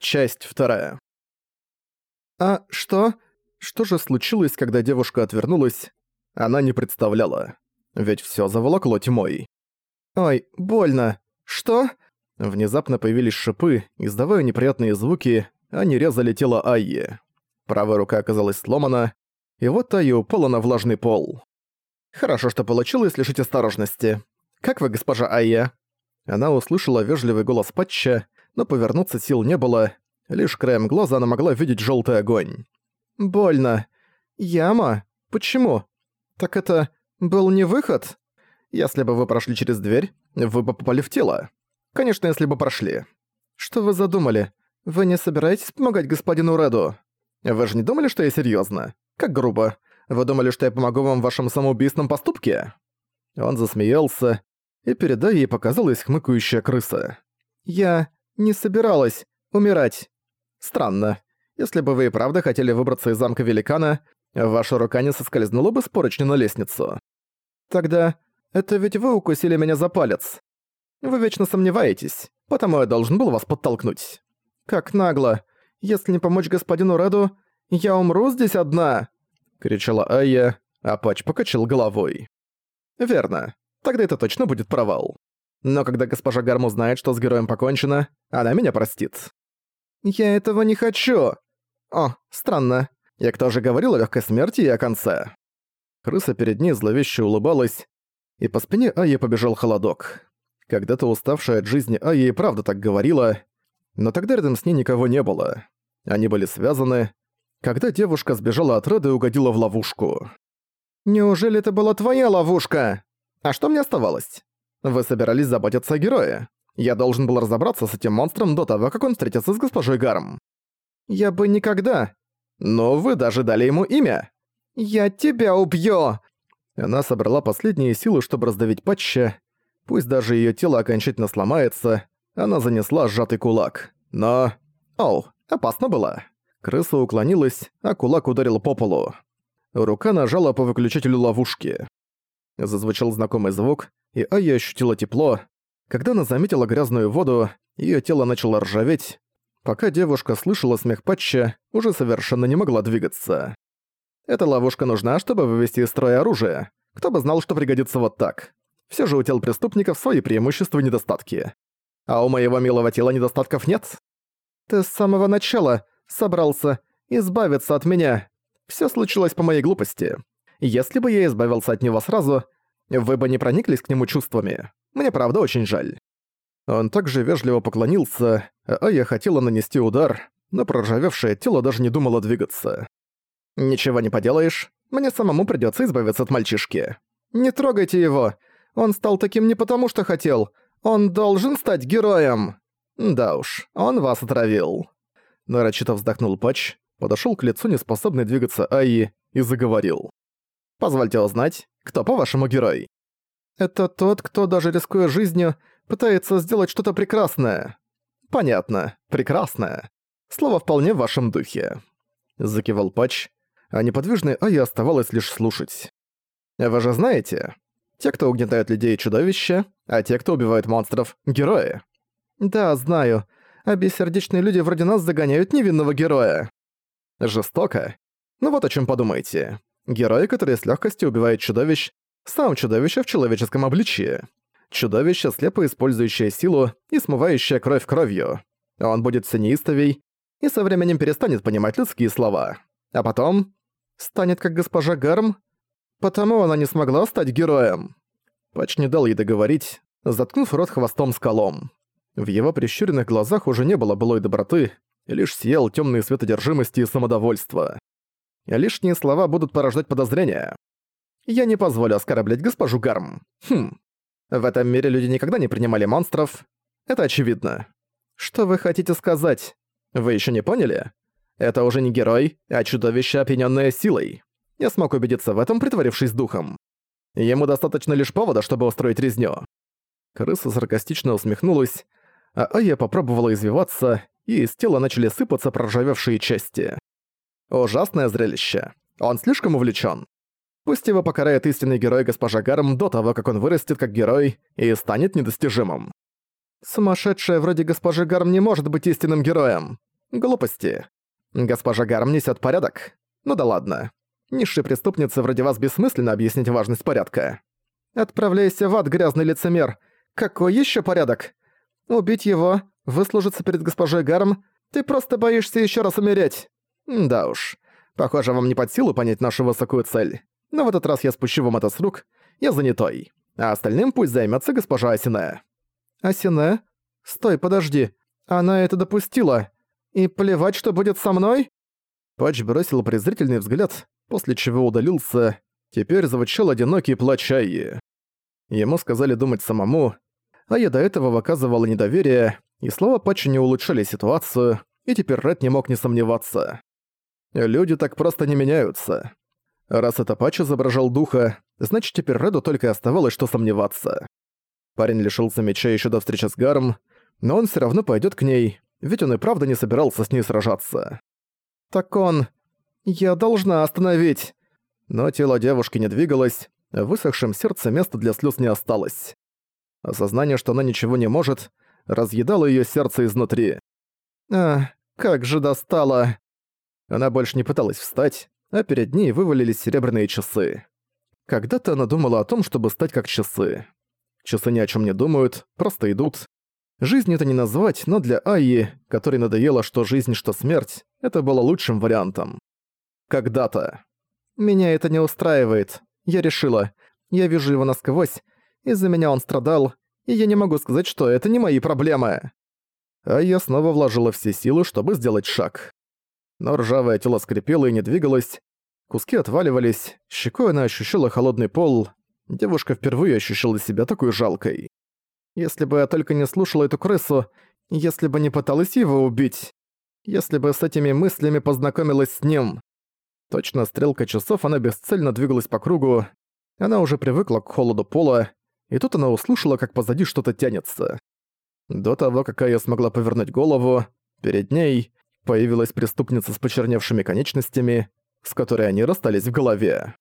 Часть вторая. А что? Что же случилось, когда девушка отвернулась? Она не представляла. Ведь всё заволокло тьмой. Ой, больно. Что? Внезапно появились шипы, издавая неприятные звуки, они резали тело Айи. Правая рука оказалась сломана, и вот Айи упала на влажный пол. Хорошо, что получилось лишить осторожности. Как вы, госпожа Айя? Она услышала вежливый голос Патча, но повернуться сил не было, лишь краем глаза она могла видеть желтый огонь. «Больно. Яма? Почему? Так это был не выход? Если бы вы прошли через дверь, вы бы попали в тело. Конечно, если бы прошли. Что вы задумали? Вы не собираетесь помогать господину Реду? Вы же не думали, что я серьезно? Как грубо. Вы думали, что я помогу вам в вашем самоубийственном поступке?» Он засмеялся, и перед ей показалась хмыкающая крыса. «Я не собиралась умирать. Странно. Если бы вы и правда хотели выбраться из замка великана, ваша рука не соскользнула бы с поручня на лестницу. Тогда это ведь вы укусили меня за палец. Вы вечно сомневаетесь, потому я должен был вас подтолкнуть. Как нагло. Если не помочь господину Реду, я умру здесь одна!» — кричала Айя, а Пач покачал головой. «Верно. Тогда это точно будет провал. Но когда госпожа Гарм узнает, что с героем покончено, она меня простит. Я этого не хочу. О, странно. Я кто же говорил о легкой смерти и о конце. Крыса перед ней зловеще улыбалась, и по спине Аи побежал холодок. Когда-то уставшая от жизни Аи и правда так говорила, но тогда рядом с ней никого не было. Они были связаны, когда девушка сбежала от Реда и угодила в ловушку. «Неужели это была твоя ловушка? А что мне оставалось?» Вы собирались заботиться о герое. Я должен был разобраться с этим монстром до того, как он встретится с госпожой Гарм. Я бы никогда. Но вы даже дали ему имя. Я тебя убью! Она собрала последние силы, чтобы раздавить Патча. Пусть даже её тело окончательно сломается, она занесла сжатый кулак. Но... Оу, опасно было. Крыса уклонилась, а кулак ударил по полу. Рука нажала по выключателю ловушки. Зазвучал знакомый звук, и Айя ощутила тепло. Когда она заметила грязную воду, её тело начало ржаветь. Пока девушка слышала смех Патча, уже совершенно не могла двигаться. Эта ловушка нужна, чтобы вывести из строя оружие. Кто бы знал, что пригодится вот так. Все же у тел преступников свои преимущества и недостатки. А у моего милого тела недостатков нет. Ты с самого начала собрался избавиться от меня. Все случилось по моей глупости. Если бы я избавился от него сразу, вы бы не прониклись к нему чувствами. Мне правда очень жаль». Он также вежливо поклонился, а я хотела нанести удар, но проржавевшее тело даже не думало двигаться. «Ничего не поделаешь, мне самому придётся избавиться от мальчишки. Не трогайте его, он стал таким не потому, что хотел, он должен стать героем!» «Да уж, он вас отравил». Нарочито вздохнул Патч, подошёл к лицу неспособной двигаться Аи и заговорил. «Позвольте узнать, кто, по-вашему, герой? Это тот, кто, даже рискуя жизнью, пытается сделать что-то прекрасное. Понятно, прекрасное. Слово вполне в вашем духе. Закивал Патч, а неподвижной Ай оставалось лишь слушать. Вы же знаете, те, кто угнетают людей чудовища, а те, кто убивают монстров — герои. Да, знаю. А бессердечные люди вроде нас загоняют невинного героя. Жестоко. Ну вот о чем подумайте. Герой, который с легкостью убивает чудовищ, сам чудовище в человеческом обличье. Чудовище, слепо использующее силу и смывающее кровь кровью. Он будет все неистовей и со временем перестанет понимать людские слова. А потом... станет как госпожа Гарм? Потому она не смогла стать героем. Пач не дал ей договорить, заткнув рот хвостом скалом. В его прищуренных глазах уже не было былой доброты, лишь сиял темный свет одержимости и самодовольства. Лишние слова будут порождать подозрения. Я не позволю оскорблять госпожу Гарм. Хм. В этом мире люди никогда не принимали монстров. Это очевидно. Что вы хотите сказать? Вы еще не поняли? Это уже не герой, а чудовище, опьянённое силой. Я смог убедиться в этом, притворившись духом. Ему достаточно лишь повода, чтобы устроить резню. Крыса саркастично усмехнулась, а Ая попробовала извиваться, и из тела начали сыпаться проржавевшие части. Ужасное зрелище. Он слишком увлечен. Пусть его покарает истинный герой госпожа Гарм до того, как он вырастет как герой и станет недостижимым. Сумасшедшая вроде госпожи Гарм не может быть истинным героем. Глупости. Госпожа Гарм несет порядок. Ну да ладно. Низшей преступнице вроде вас бессмысленно объяснить важность порядка. Отправляйся в ад, грязный лицемер. Какой еще порядок? Убить его, выслужиться перед госпожой Гарм? Ты просто боишься еще раз умереть. Да уж. Похоже, вам не под силу понять нашу высокую цель. Но в этот раз я спущу вам это с рук. Я занятой. А остальным пусть займется госпожа Асине. Асине? Стой, подожди. Она это допустила. И плевать, что будет со мной? Патч бросил презрительный взгляд, после чего удалился. Теперь звучал одинокий плач Айи. Ему сказали думать самому, а я до этого выказывала недоверие, и слова Патча не улучшали ситуацию, и теперь Ред не мог не сомневаться. Люди так просто не меняются. Раз это Патч изображал духа, значит теперь Реду только оставалось что сомневаться. Парень лишился меча еще до встречи с Гаром, но он все равно пойдет к ней, ведь он и правда не собирался с ней сражаться. «Так он... Я должна остановить!» Но тело девушки не двигалось, в высохшем сердце места для слез не осталось. Осознание, что она ничего не может, разъедало её сердце изнутри. «А, как же достало!» Она больше не пыталась встать, а перед ней вывалились серебряные часы. Когда-то она думала о том, чтобы стать как часы. Часы ни о чём не думают, просто идут. Жизнь это не назвать, но для Айи, которой надоело что жизнь, что смерть, это было лучшим вариантом. Когда-то. Меня это не устраивает. Я решила. Я вижу его насквозь. Из-за меня он страдал, и я не могу сказать, что это не мои проблемы. А я снова вложила все силы, чтобы сделать шаг. Но ржавое тело скрипело и не двигалось. Куски отваливались, щекой она ощущала холодный пол. Девушка впервые ощущала себя такой жалкой. Если бы я только не слушала эту крысу, если бы не пыталась его убить, если бы с этими мыслями познакомилась с ним. Точно стрелка часов, она бесцельно двигалась по кругу, она уже привыкла к холоду пола, и тут она услышала, как позади что-то тянется. До того, как Ая смогла повернуть голову, перед ней появилась преступница с почерневшими конечностями, с которой они расстались в голове.